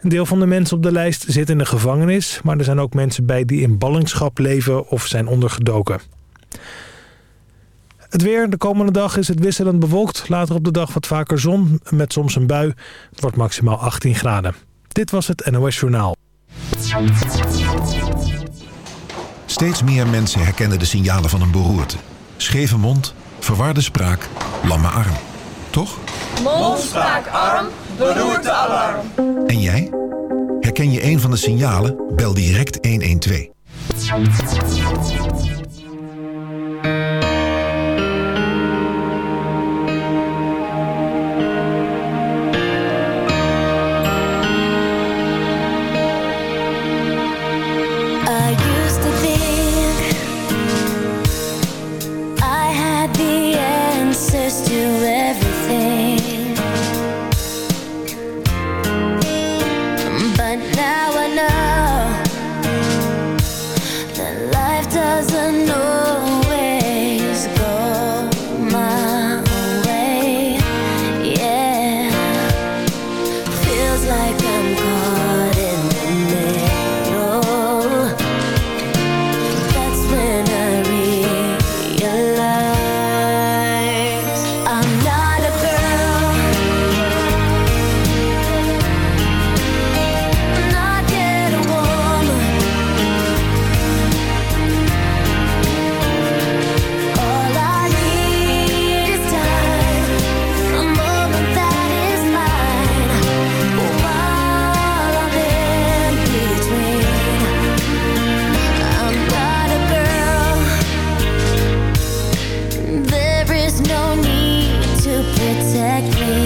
Een deel van de mensen op de lijst zit in de gevangenis, maar er zijn ook mensen bij die in ballingschap leven of zijn ondergedoken. Het weer. De komende dag is het wisselend bewolkt. Later op de dag wat vaker zon met soms een bui. Het wordt maximaal 18 graden. Dit was het NOS Journaal. Steeds meer mensen herkennen de signalen van een beroerte. Scheve mond, verwarde spraak, lamme arm. Toch? Mond, spraak, arm, beroerte, alarm. En jij? Herken je een van de signalen? Bel direct 112. Protect me.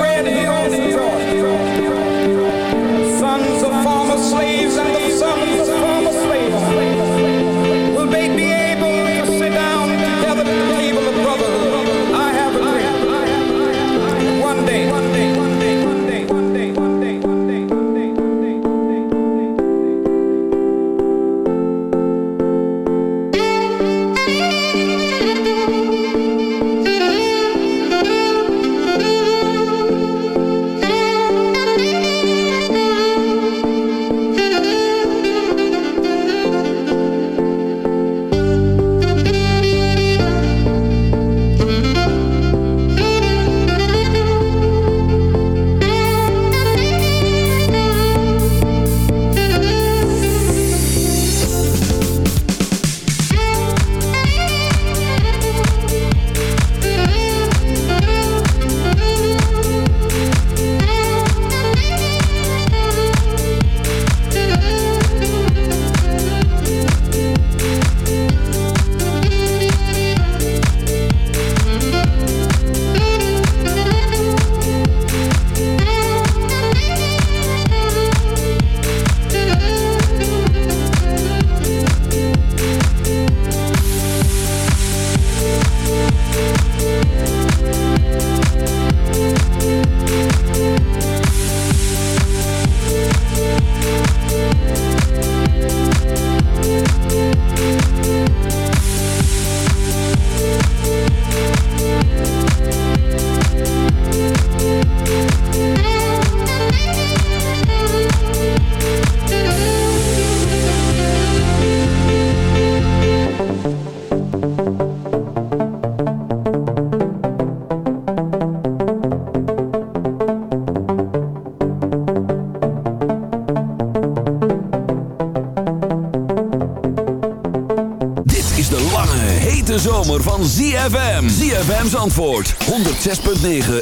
Antwoord 106.9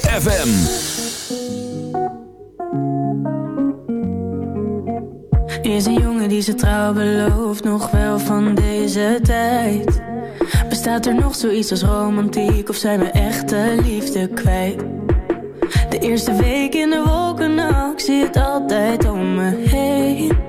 FM. Is een jongen die zijn trouw belooft, nog wel van deze tijd. Bestaat er nog zoiets als romantiek of zijn we echte liefde kwijt? De eerste week in de wolken, nou, ik zie het altijd om me heen.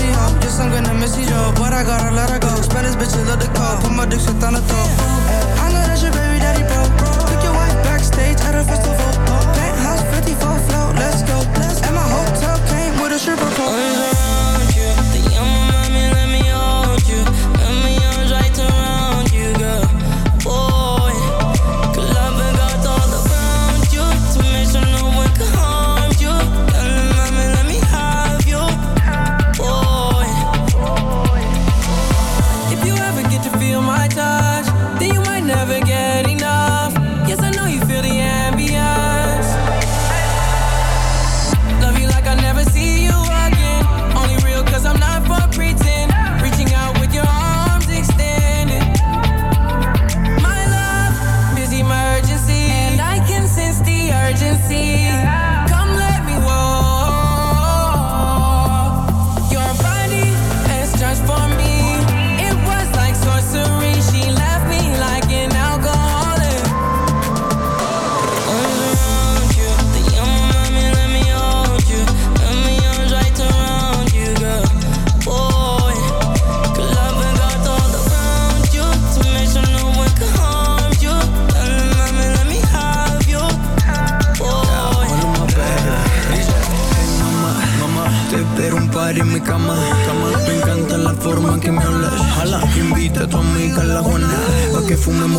Yes, I'm gonna miss you, yo. But I gotta let her go. Spanish bitches love the call. Put my dick shit on the top.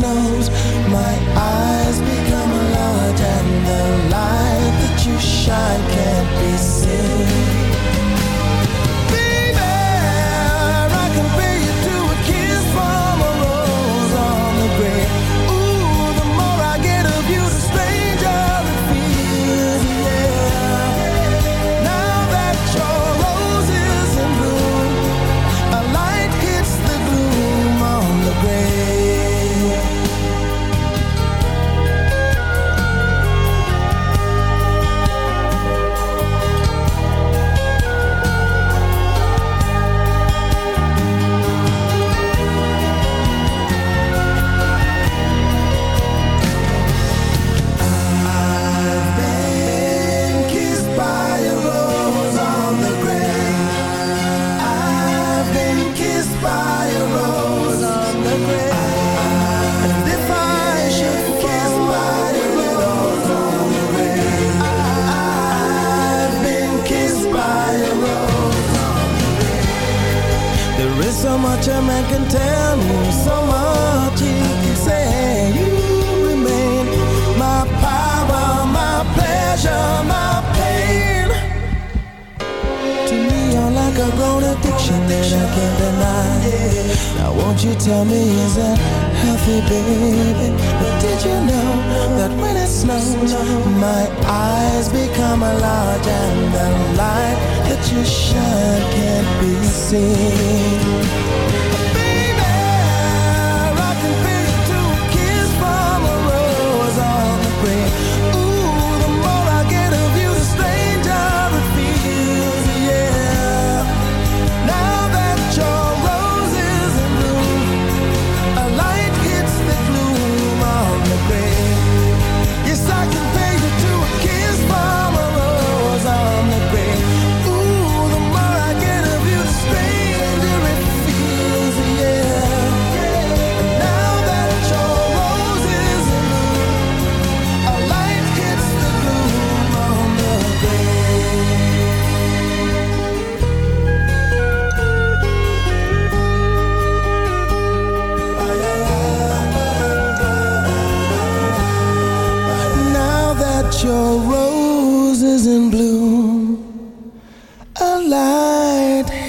snows. My eyes become a lot And the light that you shine can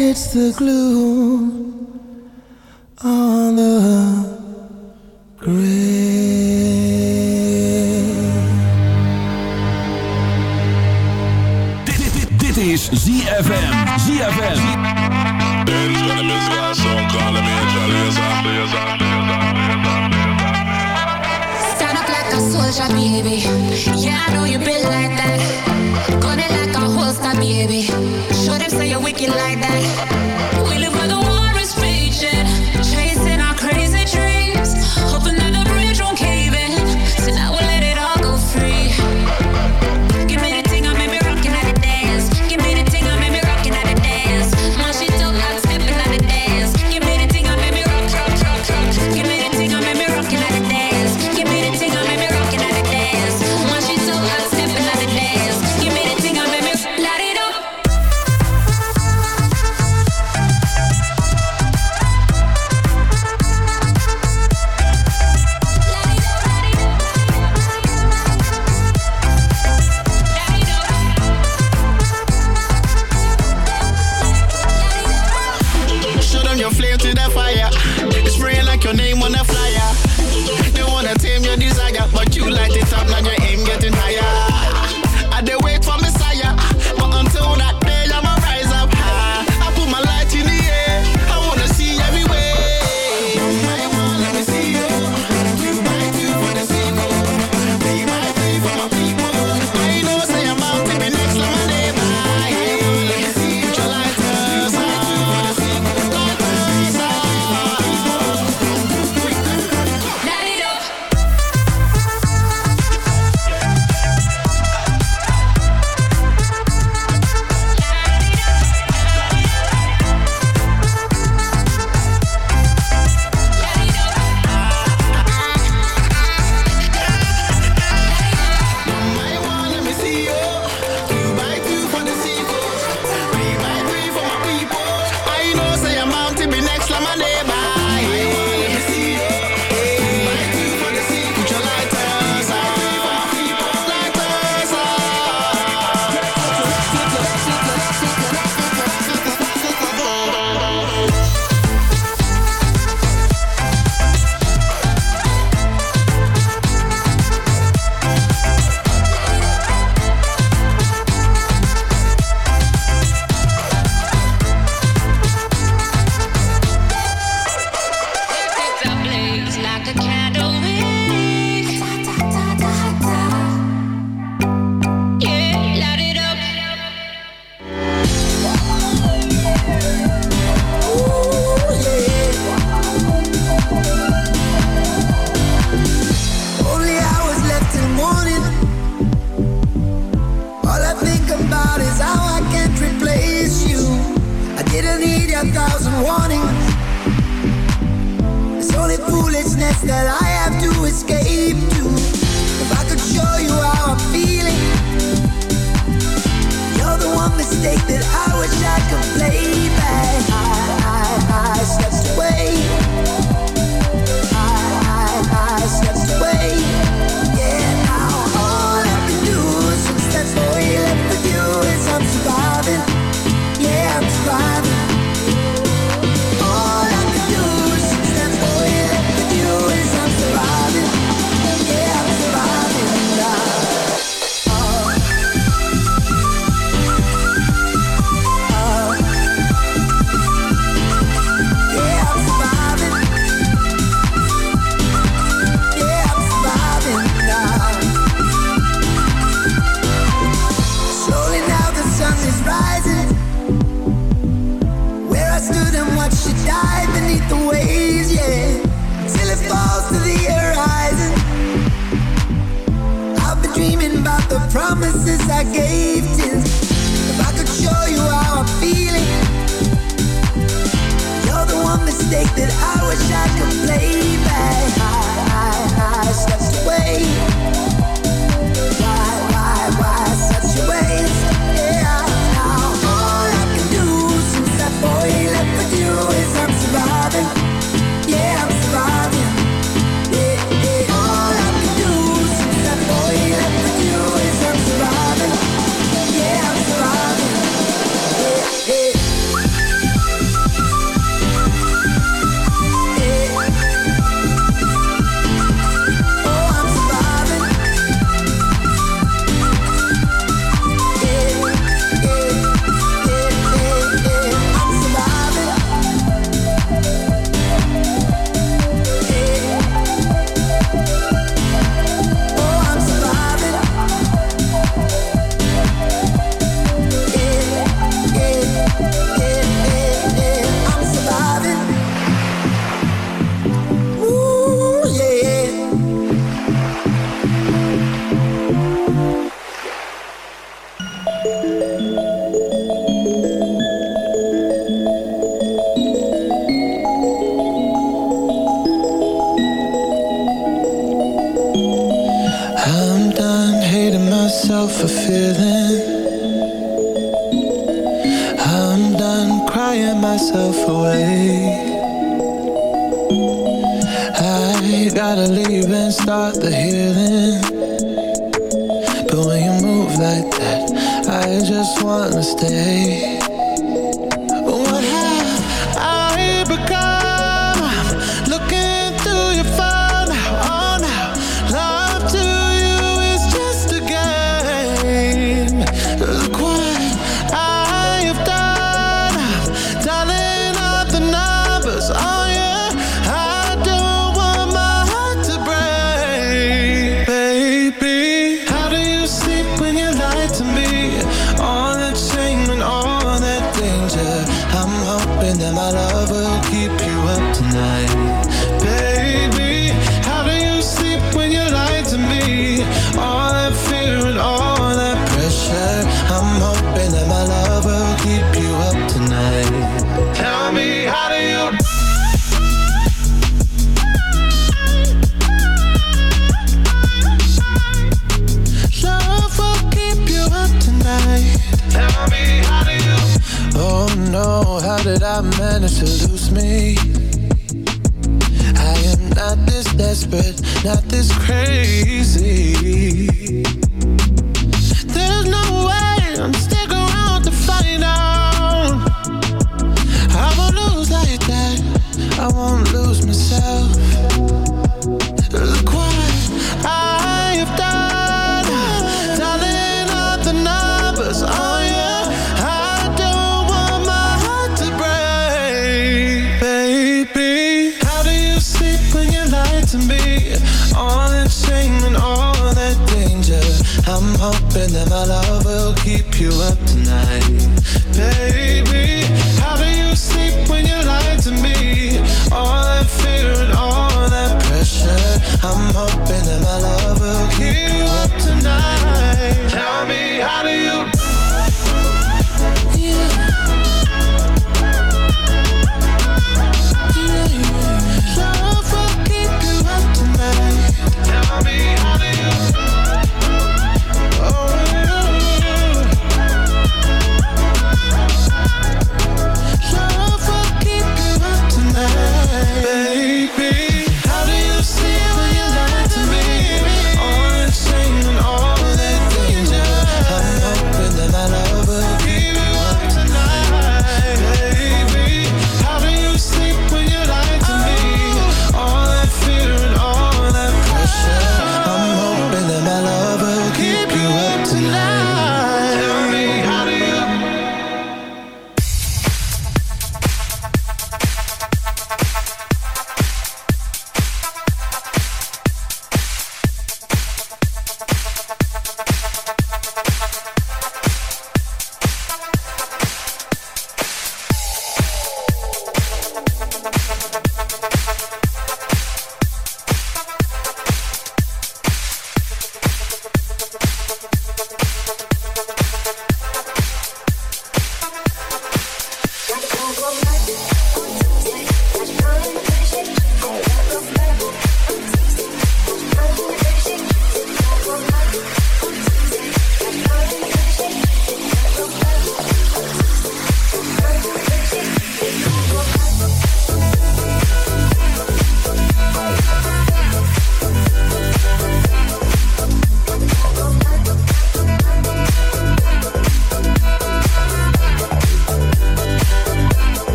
it's the glue. Oh.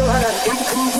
still had an incomplete.